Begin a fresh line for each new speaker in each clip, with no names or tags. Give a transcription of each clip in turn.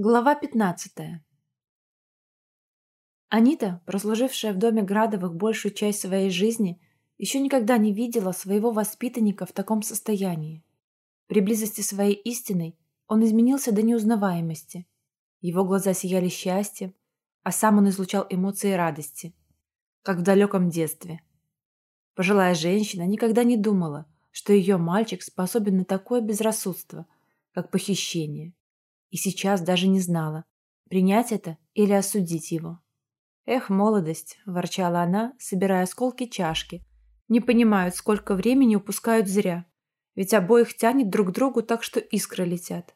Глава 15. Анита, прослужившая в доме Градовых большую часть своей жизни, еще никогда не видела своего воспитанника в таком состоянии. При близости своей истиной он изменился до неузнаваемости. Его глаза сияли счастьем, а сам он излучал эмоции радости, как в далеком детстве. Пожилая женщина никогда не думала, что ее мальчик способен на такое безрассудство, как похищение и сейчас даже не знала, принять это или осудить его. «Эх, молодость!» – ворчала она, собирая осколки чашки. «Не понимают, сколько времени упускают зря. Ведь обоих тянет друг к другу так, что искры летят.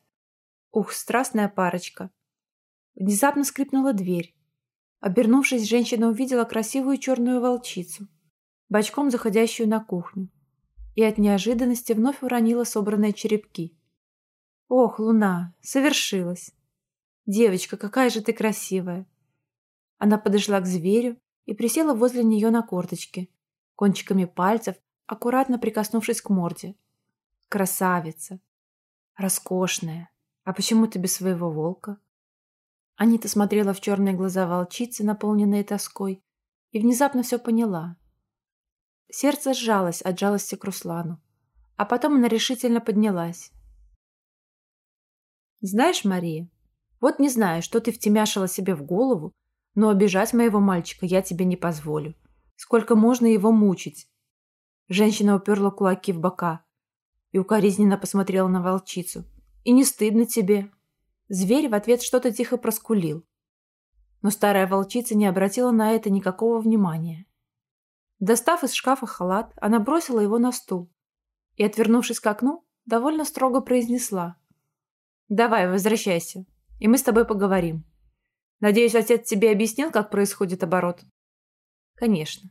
Ух, страстная парочка!» Внезапно скрипнула дверь. Обернувшись, женщина увидела красивую черную волчицу, бочком заходящую на кухню, и от неожиданности вновь уронила собранные черепки. Ох, луна, совершилось. Девочка, какая же ты красивая. Она подошла к зверю и присела возле нее на корточки, кончиками пальцев, аккуратно прикоснувшись к морде. Красавица. Роскошная. А почему ты без своего волка? Анита смотрела в черные глаза волчицы, наполненные тоской, и внезапно все поняла. Сердце сжалось от жалости к Руслану, а потом она решительно поднялась. Знаешь, Мария, вот не знаю, что ты втемяшила себе в голову, но обижать моего мальчика я тебе не позволю. Сколько можно его мучить? Женщина уперла кулаки в бока и укоризненно посмотрела на волчицу. И не стыдно тебе? Зверь в ответ что-то тихо проскулил. Но старая волчица не обратила на это никакого внимания. Достав из шкафа халат, она бросила его на стул и, отвернувшись к окну, довольно строго произнесла – Давай, возвращайся, и мы с тобой поговорим. Надеюсь, отец тебе объяснил, как происходит оборот? Конечно,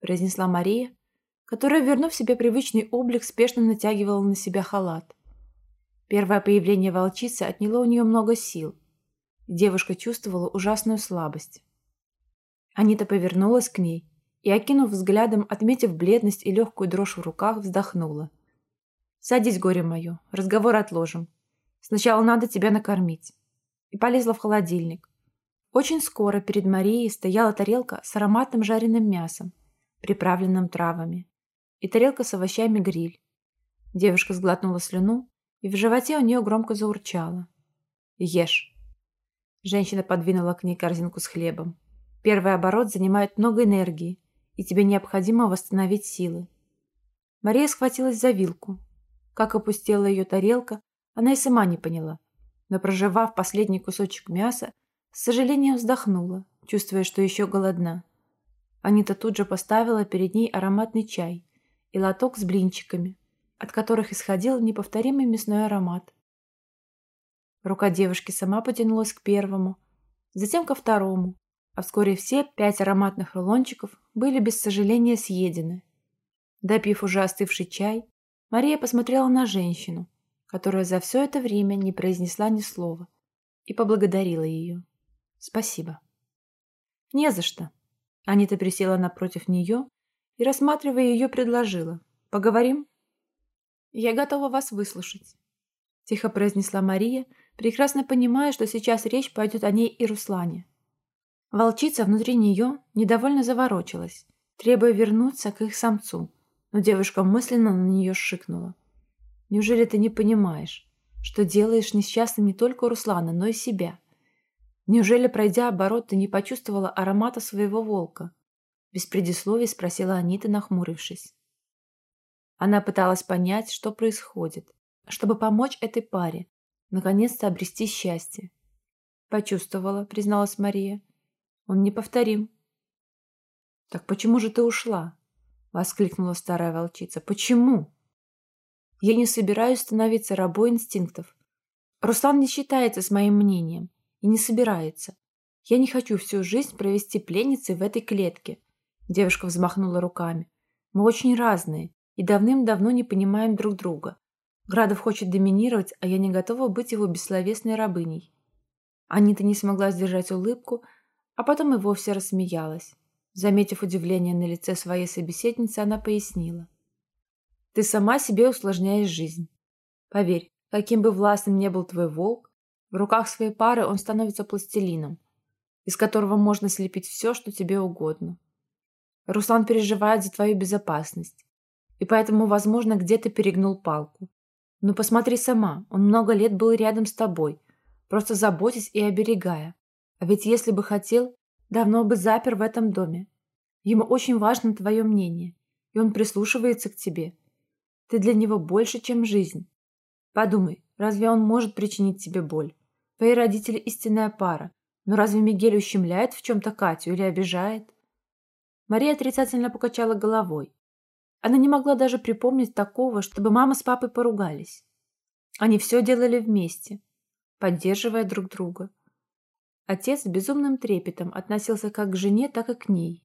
произнесла Мария, которая, вернув себе привычный облик, спешно натягивала на себя халат. Первое появление волчицы отняло у нее много сил. Девушка чувствовала ужасную слабость. Анита повернулась к ней и, окинув взглядом, отметив бледность и легкую дрожь в руках, вздохнула. «Садись, горе мое, разговор отложим. Сначала надо тебя накормить. И полезла в холодильник. Очень скоро перед Марией стояла тарелка с ароматным жареным мясом, приправленным травами, и тарелка с овощами гриль. Девушка сглотнула слюну, и в животе у нее громко заурчало. «Ешь». Женщина подвинула к ней корзинку с хлебом. Первый оборот занимает много энергии, и тебе необходимо восстановить силы. Мария схватилась за вилку. Как опустела ее тарелка, она и сама не поняла, но, проживав последний кусочек мяса, с сожалением вздохнула, чувствуя, что еще голодна. Анита тут же поставила перед ней ароматный чай и лоток с блинчиками, от которых исходил неповторимый мясной аромат. Рука девушки сама потянулась к первому, затем ко второму, а вскоре все пять ароматных рулончиков были без сожаления съедены. Допив уже остывший чай, Мария посмотрела на женщину, которая за все это время не произнесла ни слова, и поблагодарила ее. «Спасибо». «Не за что». Анита присела напротив нее и, рассматривая ее, предложила. «Поговорим?» «Я готова вас выслушать», — тихо произнесла Мария, прекрасно понимая, что сейчас речь пойдет о ней и Руслане. Волчица внутри нее недовольно заворочилась, требуя вернуться к их самцу, но девушка мысленно на нее шикнула. Неужели ты не понимаешь, что делаешь несчастным не только Руслана, но и себя? Неужели, пройдя оборот, ты не почувствовала аромата своего волка? Без предисловий спросила Анита, нахмурившись. Она пыталась понять, что происходит, чтобы помочь этой паре, наконец-то обрести счастье. «Почувствовала», — призналась Мария. «Он неповторим». «Так почему же ты ушла?» — воскликнула старая волчица. «Почему?» Я не собираюсь становиться рабой инстинктов. Руслан не считается с моим мнением и не собирается. Я не хочу всю жизнь провести пленницей в этой клетке. Девушка взмахнула руками. Мы очень разные и давным-давно не понимаем друг друга. Градов хочет доминировать, а я не готова быть его бессловесной рабыней. Анита не смогла сдержать улыбку, а потом и вовсе рассмеялась. Заметив удивление на лице своей собеседницы, она пояснила. Ты сама себе усложняешь жизнь. Поверь, каким бы властным ни был твой волк, В руках своей пары он становится пластилином, из которого можно слепить все, что тебе угодно. Руслан переживает за твою безопасность, и поэтому, возможно, где-то перегнул палку. Но посмотри сама, он много лет был рядом с тобой, просто заботясь и оберегая. А ведь если бы хотел, давно бы запер в этом доме. Ему очень важно твое мнение, и он прислушивается к тебе. Ты для него больше, чем жизнь. Подумай, разве он может причинить тебе боль? Твои родители истинная пара, но разве Мигель ущемляет в чем-то Катю или обижает? Мария отрицательно покачала головой. Она не могла даже припомнить такого, чтобы мама с папой поругались. Они все делали вместе, поддерживая друг друга. Отец с безумным трепетом относился как к жене, так и к ней.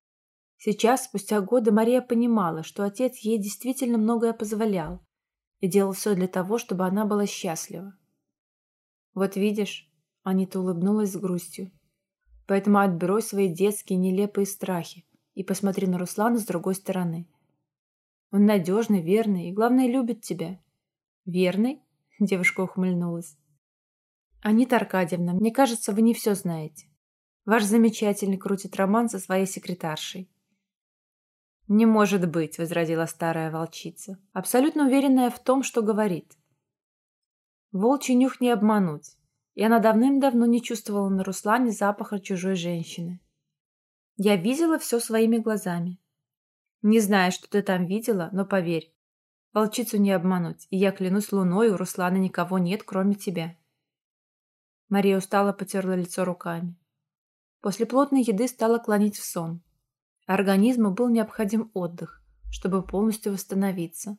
Сейчас, спустя годы, Мария понимала, что отец ей действительно многое позволял и делал все для того, чтобы она была счастлива. «Вот видишь», — Анита улыбнулась с грустью, «поэтому отбрось свои детские нелепые страхи и посмотри на Руслана с другой стороны. Он надежный, верный и, главное, любит тебя». «Верный?» — девушка ухмыльнулась. «Анита Аркадьевна, мне кажется, вы не все знаете. Ваш замечательный крутит роман со своей секретаршей. «Не может быть», — возразила старая волчица, абсолютно уверенная в том, что говорит. Волчий нюх не обмануть, и она давным-давно не чувствовала на Руслане запаха чужой женщины. Я видела все своими глазами. Не знаю, что ты там видела, но поверь, волчицу не обмануть, и я клянусь луной, у Руслана никого нет, кроме тебя. Мария устало потерла лицо руками. После плотной еды стала клонить в сон. Организму был необходим отдых, чтобы полностью восстановиться.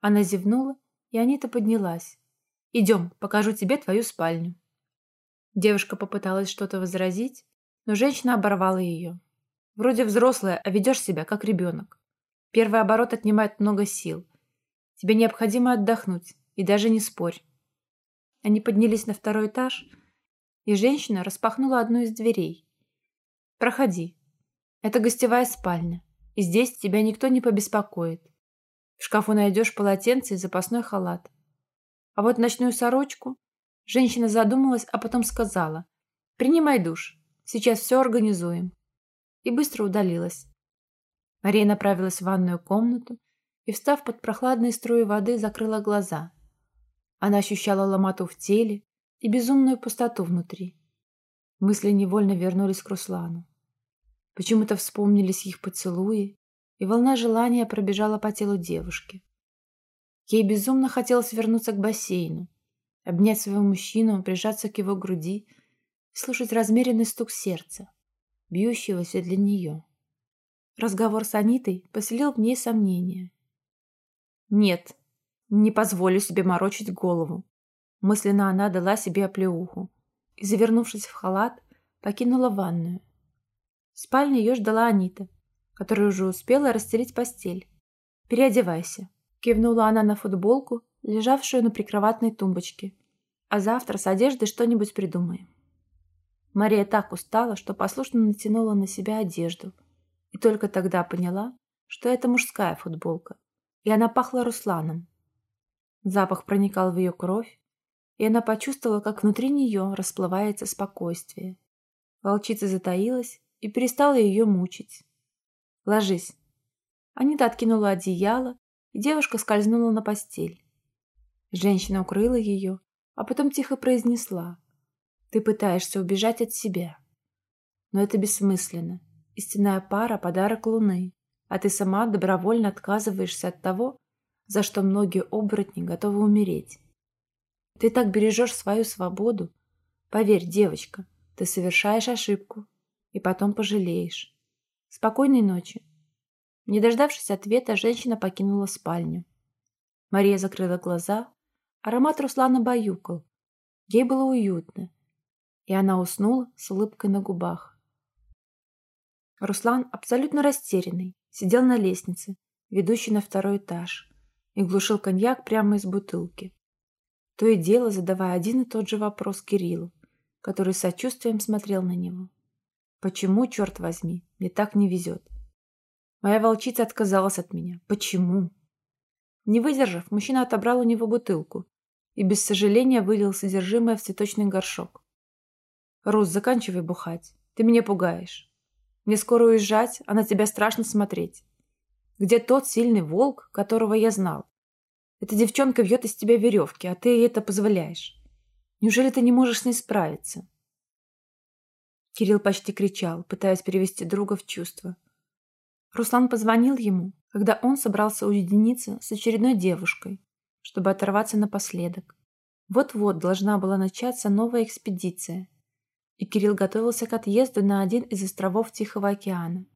Она зевнула, и Анита поднялась. «Идем, покажу тебе твою спальню». Девушка попыталась что-то возразить, но женщина оборвала ее. «Вроде взрослая, а ведешь себя как ребенок. Первый оборот отнимает много сил. Тебе необходимо отдохнуть, и даже не спорь». Они поднялись на второй этаж, и женщина распахнула одну из дверей. «Проходи», это гостевая спальня, и здесь тебя никто не побеспокоит. В шкафу найдешь полотенце и запасной халат. А вот ночную сорочку... Женщина задумалась, а потом сказала. «Принимай душ. Сейчас все организуем». И быстро удалилась. Мария направилась в ванную комнату и, встав под прохладные струи воды, закрыла глаза. Она ощущала ломоту в теле и безумную пустоту внутри. Мысли невольно вернулись к Руслану. Почему-то вспомнились их поцелуи, и волна желания пробежала по телу девушки. Ей безумно хотелось вернуться к бассейну, обнять своего мужчину, прижаться к его груди и слушать размеренный стук сердца, бьющегося для нее. Разговор с Анитой поселил в ней сомнения. «Нет, не позволю себе морочить голову», мысленно она дала себе оплеуху и, завернувшись в халат, покинула ванную. В спальне ее ждала Анита, которая уже успела расстелить постель. «Переодевайся», — кивнула она на футболку, лежавшую на прикроватной тумбочке. «А завтра с одеждой что-нибудь придумаем». Мария так устала, что послушно натянула на себя одежду. И только тогда поняла, что это мужская футболка, и она пахла Русланом. Запах проникал в ее кровь, и она почувствовала, как внутри нее расплывается спокойствие. Волчица затаилась и перестала ее мучить. «Ложись». Анита откинула одеяло, и девушка скользнула на постель. Женщина укрыла ее, а потом тихо произнесла. «Ты пытаешься убежать от себя. Но это бессмысленно. Истинная пара – подарок Луны, а ты сама добровольно отказываешься от того, за что многие оборотни готовы умереть. Ты так бережешь свою свободу. Поверь, девочка, ты совершаешь ошибку, и потом пожалеешь. Спокойной ночи. Не дождавшись ответа, женщина покинула спальню. Мария закрыла глаза. Аромат Руслана баюкал. Ей было уютно. И она уснула с улыбкой на губах. Руслан, абсолютно растерянный, сидел на лестнице, ведущей на второй этаж, и глушил коньяк прямо из бутылки. То и дело задавая один и тот же вопрос Кириллу, который с сочувствием смотрел на него. Почему, черт возьми, мне так не везет? Моя волчица отказалась от меня. Почему? Не выдержав, мужчина отобрал у него бутылку и без сожаления вылил содержимое в цветочный горшок. «Рус, заканчивай бухать. Ты меня пугаешь. Мне скоро уезжать, а на тебя страшно смотреть. Где тот сильный волк, которого я знал? Эта девчонка вьет из тебя веревки, а ты ей это позволяешь. Неужели ты не можешь с ней справиться?» Кирилл почти кричал, пытаясь перевести друга в чувство. Руслан позвонил ему, когда он собрался уединиться с очередной девушкой, чтобы оторваться напоследок. Вот-вот должна была начаться новая экспедиция, и Кирилл готовился к отъезду на один из островов Тихого океана,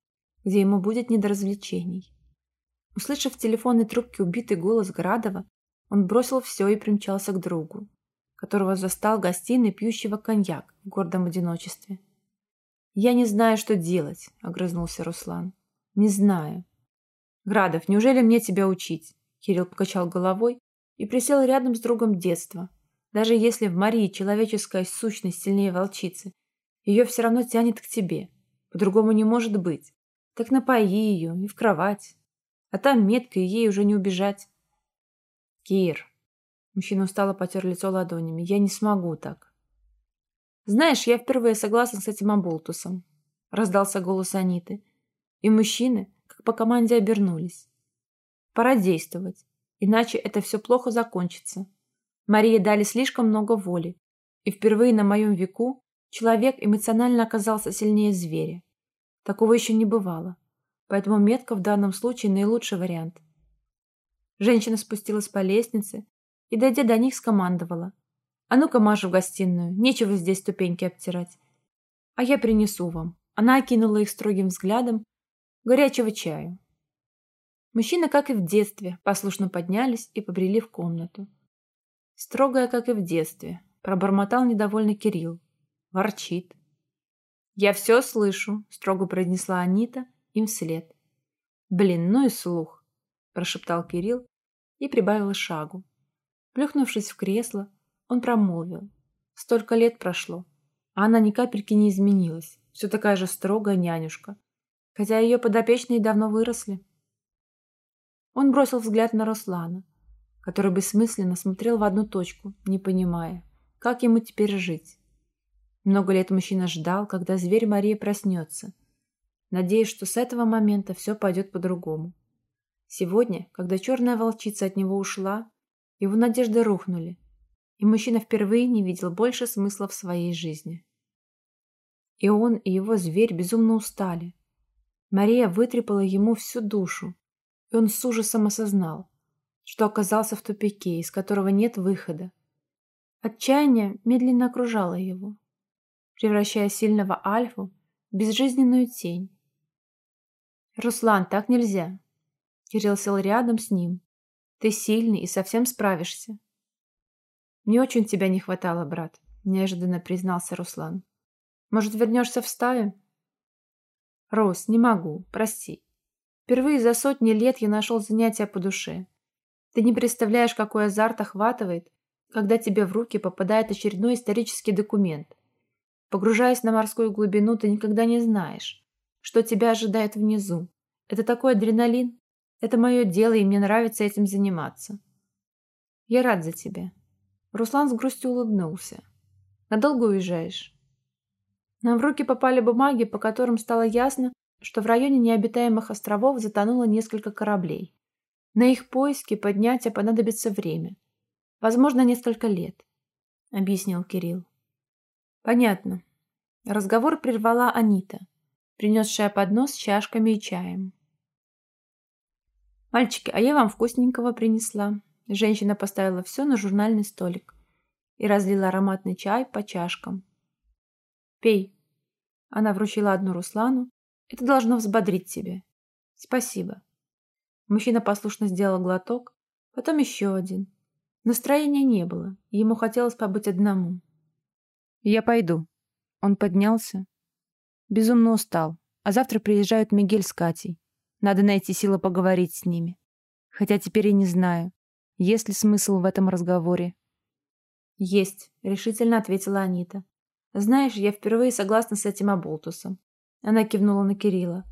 где ему будет не до развлечений. Услышав в телефонной трубке убитый голос Градова, он бросил все и примчался к другу, которого застал в гостиной пьющего коньяк в гордом одиночестве. «Я не знаю, что делать», — огрызнулся Руслан. «Не знаю». «Градов, неужели мне тебя учить?» Кирилл покачал головой и присел рядом с другом детства. Даже если в Марии человеческая сущность сильнее волчицы, ее все равно тянет к тебе. По-другому не может быть. Так напои ее и в кровать. А там метка, и ей уже не убежать. Кир. Мужчина устало потер лицо ладонями. Я не смогу так. Знаешь, я впервые согласен с этим оболтусом. Раздался голос Аниты. И мужчины, как по команде, обернулись. Пора действовать. Иначе это все плохо закончится. Марии дали слишком много воли. И впервые на моем веку человек эмоционально оказался сильнее зверя. Такого еще не бывало поэтому метка в данном случае наилучший вариант. Женщина спустилась по лестнице и, дойдя до них, скомандовала. «А ну-ка, Маша, в гостиную, нечего здесь ступеньки обтирать. А я принесу вам». Она окинула их строгим взглядом горячего чаю. Мужчины, как и в детстве, послушно поднялись и побрели в комнату. Строгая, как и в детстве, пробормотал недовольно Кирилл. Ворчит. «Я все слышу», — строго произнесла Анита им вслед. «Блин, ну и слух!» – прошептал Кирилл и прибавил шагу. Плюхнувшись в кресло, он промолвил. Столько лет прошло, а она ни капельки не изменилась, все такая же строгая нянюшка, хотя ее подопечные давно выросли. Он бросил взгляд на Руслана, который бессмысленно смотрел в одну точку, не понимая, как ему теперь жить. Много лет мужчина ждал, когда зверь Марии проснется – надеясь, что с этого момента все пойдет по-другому. Сегодня, когда черная волчица от него ушла, его надежды рухнули, и мужчина впервые не видел больше смысла в своей жизни. И он, и его зверь безумно устали. Мария вытрепала ему всю душу, и он с ужасом осознал, что оказался в тупике, из которого нет выхода. Отчаяние медленно окружало его, превращая сильного Альфу в безжизненную тень, «Руслан, так нельзя!» Кирилл сел рядом с ним. «Ты сильный и совсем справишься». «Мне очень тебя не хватало, брат», — неожиданно признался Руслан. «Может, вернешься в стаю?» «Рос, не могу, прости. Впервые за сотни лет я нашел занятия по душе. Ты не представляешь, какой азарт охватывает, когда тебе в руки попадает очередной исторический документ. Погружаясь на морскую глубину, ты никогда не знаешь, что тебя ожидает внизу. Это такой адреналин. Это мое дело, и мне нравится этим заниматься. Я рад за тебя. Руслан с грустью улыбнулся. Надолго уезжаешь? Нам в руки попали бумаги, по которым стало ясно, что в районе необитаемых островов затонуло несколько кораблей. На их поиски поднятия понадобится время. Возможно, несколько лет, объяснил Кирилл. Понятно. Разговор прервала Анита принесшая поднос с чашками и чаем. «Мальчики, а я вам вкусненького принесла». Женщина поставила все на журнальный столик и разлила ароматный чай по чашкам. «Пей». Она вручила одну Руслану. «Это должно взбодрить тебя». «Спасибо». Мужчина послушно сделал глоток, потом еще один. Настроения не было, ему хотелось побыть одному. «Я пойду». Он поднялся, Безумно устал. А завтра приезжают Мигель с Катей. Надо найти силы поговорить с ними. Хотя теперь и не знаю, есть ли смысл в этом разговоре. «Есть», — решительно ответила Анита. «Знаешь, я впервые согласна с этим оболтусом». Она кивнула на Кирилла.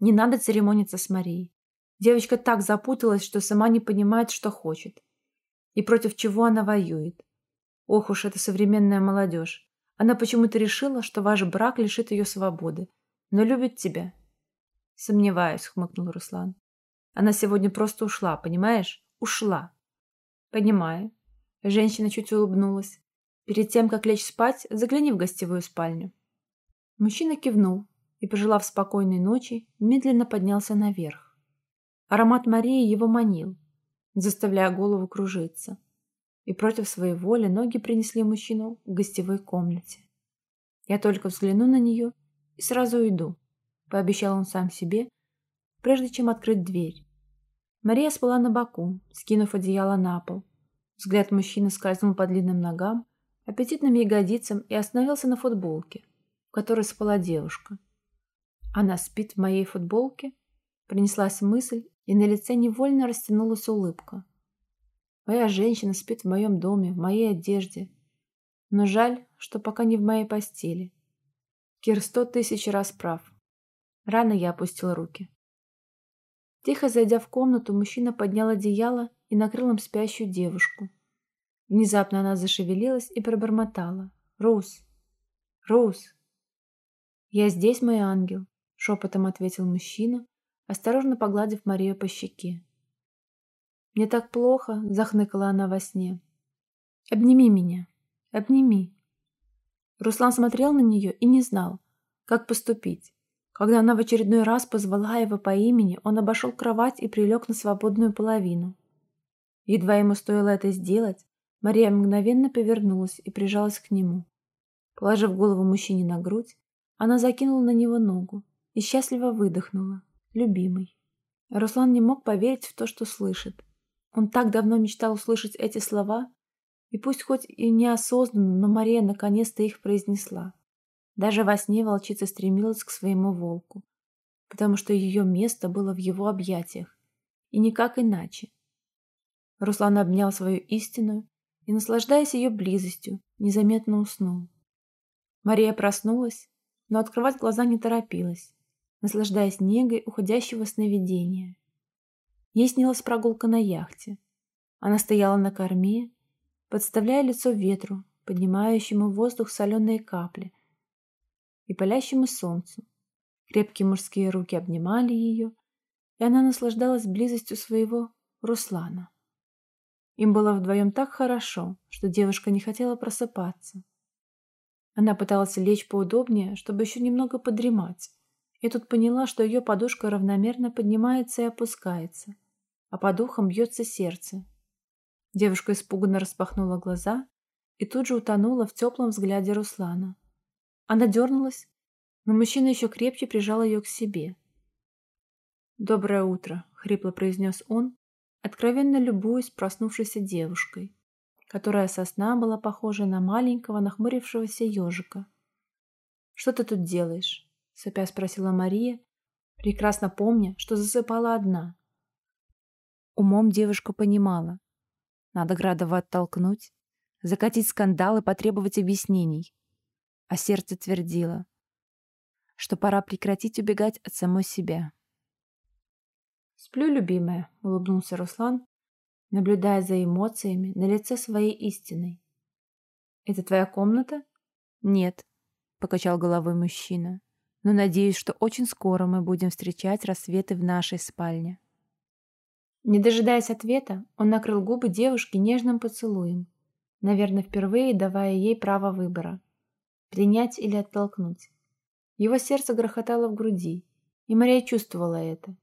«Не надо церемониться с Марией. Девочка так запуталась, что сама не понимает, что хочет. И против чего она воюет? Ох уж эта современная молодежь. Она почему-то решила, что ваш брак лишит ее свободы. Но любит тебя. Сомневаюсь, хмыкнул Руслан. Она сегодня просто ушла, понимаешь? Ушла. Понимаю. Женщина чуть улыбнулась. Перед тем, как лечь спать, загляни в гостевую спальню. Мужчина кивнул и, пожелав спокойной ночи, медленно поднялся наверх. Аромат Марии его манил, заставляя голову кружиться. И против своей воли ноги принесли мужчину в гостевой комнате. Я только взгляну на нее и сразу уйду, пообещал он сам себе, прежде чем открыть дверь. Мария спала на боку, скинув одеяло на пол. Взгляд мужчины скользнул по длинным ногам, аппетитным ягодицам и остановился на футболке, в которой спала девушка. Она спит в моей футболке? Принеслась мысль, и на лице невольно растянулась улыбка. Моя женщина спит в моем доме, в моей одежде. Но жаль, что пока не в моей постели. Кир сто тысяч раз прав. Рано я опустила руки. Тихо зайдя в комнату, мужчина поднял одеяло и накрыл им спящую девушку. Внезапно она зашевелилась и пробормотала. «Рус! Рус!» «Я здесь, мой ангел», — шепотом ответил мужчина, осторожно погладив Марию по щеке. «Мне так плохо», — захныкала она во сне. «Обними меня, обними». Руслан смотрел на нее и не знал, как поступить. Когда она в очередной раз позвала его по имени, он обошел кровать и прилег на свободную половину. Едва ему стоило это сделать, Мария мгновенно повернулась и прижалась к нему. Положив голову мужчине на грудь, она закинула на него ногу и счастливо выдохнула. «Любимый». Руслан не мог поверить в то, что слышит. Он так давно мечтал услышать эти слова, и пусть хоть и неосознанно, но Мария наконец-то их произнесла. Даже во сне волчица стремилась к своему волку, потому что ее место было в его объятиях, и никак иначе. Руслан обнял свою истинную и, наслаждаясь ее близостью, незаметно уснул. Мария проснулась, но открывать глаза не торопилась, наслаждаясь негой уходящего сновидения. Ей снилась прогулка на яхте. Она стояла на корме, подставляя лицо ветру, поднимающему в воздух соленые капли, и палящему солнцу. Крепкие мужские руки обнимали ее, и она наслаждалась близостью своего Руслана. Им было вдвоем так хорошо, что девушка не хотела просыпаться. Она пыталась лечь поудобнее, чтобы еще немного подремать, и тут поняла, что ее подушка равномерно поднимается и опускается, а по духам бьется сердце. Девушка испуганно распахнула глаза и тут же утонула в теплом взгляде Руслана. Она дернулась, но мужчина еще крепче прижал ее к себе. «Доброе утро», — хрипло произнес он, откровенно любуясь проснувшейся девушкой, которая со сна была похожа на маленького нахмурившегося ежика. «Что ты тут делаешь?» — сопя спросила Мария, прекрасно помня, что засыпала одна. Умом девушка понимала. Надо Градова оттолкнуть, закатить скандал и потребовать объяснений. А сердце твердило, что пора прекратить убегать от самой себя. «Сплю, любимая», — улыбнулся Руслан, наблюдая за эмоциями на лице своей истиной. «Это твоя комната?» «Нет», — покачал головой мужчина, «но надеюсь, что очень скоро мы будем встречать рассветы в нашей спальне». Не дожидаясь ответа, он накрыл губы девушки нежным поцелуем, наверное, впервые давая ей право выбора — принять или оттолкнуть. Его сердце грохотало в груди, и Мария чувствовала это.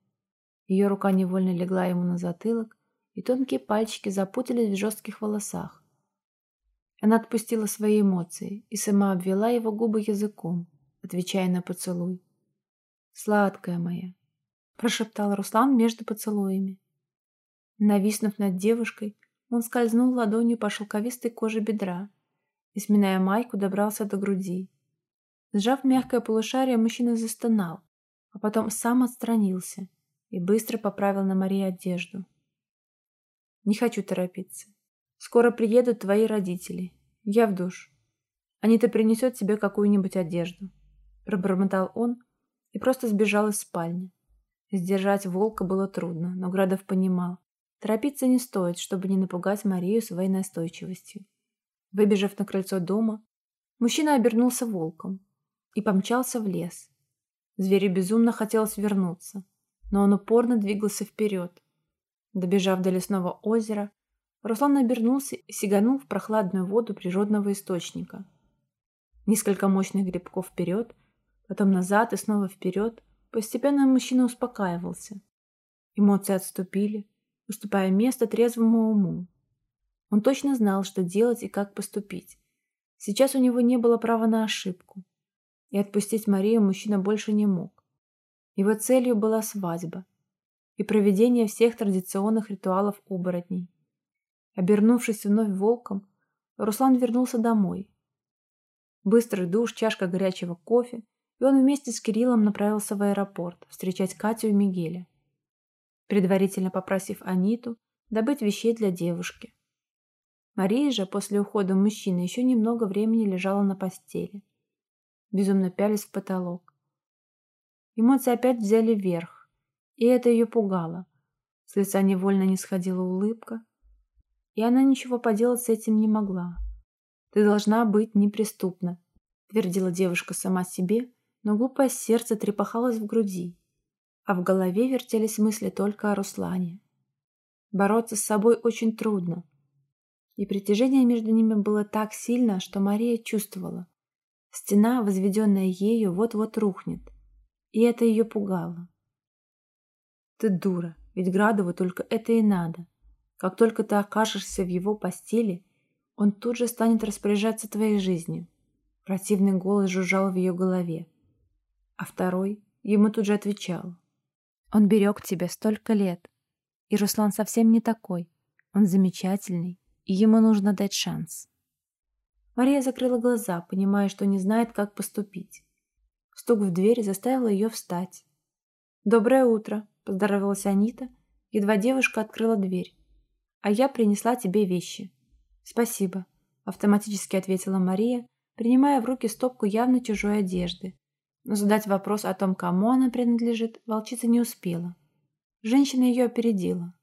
Ее рука невольно легла ему на затылок, и тонкие пальчики запутались в жестких волосах. Она отпустила свои эмоции и сама обвела его губы языком, отвечая на поцелуй. «Сладкая моя», — прошептал Руслан между поцелуями. Нависнув над девушкой, он скользнул ладонью по шелковистой коже бедра и, сминая майку, добрался до груди. Сжав мягкое полушарие, мужчина застонал, а потом сам отстранился и быстро поправил на Марии одежду. «Не хочу торопиться. Скоро приедут твои родители. Я в душ. Анита принесет тебе какую-нибудь одежду», — пробормотал он и просто сбежал из спальни. Сдержать волка было трудно, но Градов понимал, Торопиться не стоит, чтобы не напугать Марию своей настойчивостью. Выбежав на крыльцо дома, мужчина обернулся волком и помчался в лес. Зверю безумно хотелось вернуться, но он упорно двигался вперед. Добежав до лесного озера, Руслан обернулся и сиганул в прохладную воду природного источника. Несколько мощных грибков вперед, потом назад и снова вперед. Постепенно мужчина успокаивался. Эмоции отступили, уступая место трезвому уму. Он точно знал, что делать и как поступить. Сейчас у него не было права на ошибку. И отпустить Марию мужчина больше не мог. Его целью была свадьба и проведение всех традиционных ритуалов оборотней. Обернувшись вновь волком, Руслан вернулся домой. Быстрый душ, чашка горячего кофе, и он вместе с Кириллом направился в аэропорт встречать Катю и Мигеля, предварительно попросив Аниту добыть вещей для девушки. Мария же после ухода мужчины еще немного времени лежала на постели, безумно пялись в потолок. Эмоции опять взяли верх, и это ее пугало. С лица невольно не сходила улыбка, и она ничего поделать с этим не могла. «Ты должна быть неприступна», — твердила девушка сама себе, но глупое сердце трепахалось в груди, а в голове вертелись мысли только о Руслане. Бороться с собой очень трудно, и притяжение между ними было так сильно, что Мария чувствовала. Стена, возведенная ею, вот-вот рухнет, и это ее пугало. «Ты дура, ведь Градову только это и надо», как только ты окажешься в его постели, он тут же станет распоряжаться твоей жизнью. Противный голос жужжал в ее голове. А второй ему тут же отвечал. Он берег тебя столько лет. И Руслан совсем не такой. Он замечательный, ему нужно дать шанс. Мария закрыла глаза, понимая, что не знает, как поступить. Стук в дверь заставил ее встать. «Доброе утро», — поздоровалась Анита, едва девушка открыла дверь а я принесла тебе вещи». «Спасибо», — автоматически ответила Мария, принимая в руки стопку явно чужой одежды. Но задать вопрос о том, кому она принадлежит, волчица не успела. Женщина ее опередила.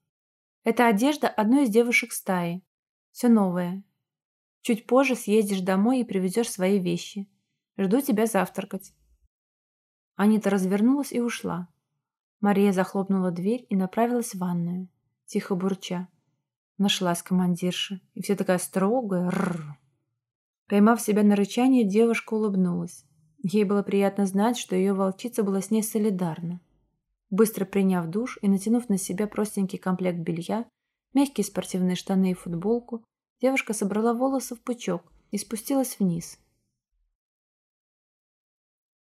«Это одежда одной из девушек стаи. Все новое. Чуть позже съездишь домой и привезешь свои вещи. Жду тебя завтракать». Анита развернулась и ушла. Мария захлопнула дверь и направилась в ванную, тихо бурча. Нашлась командирша. И все такая строгая. Рррр. Поймав себя на рычание, девушка улыбнулась. Ей было приятно знать, что ее волчица была с ней солидарна. Быстро приняв душ и натянув на себя простенький комплект белья, мягкие спортивные штаны и футболку, девушка собрала волосы в пучок и спустилась вниз,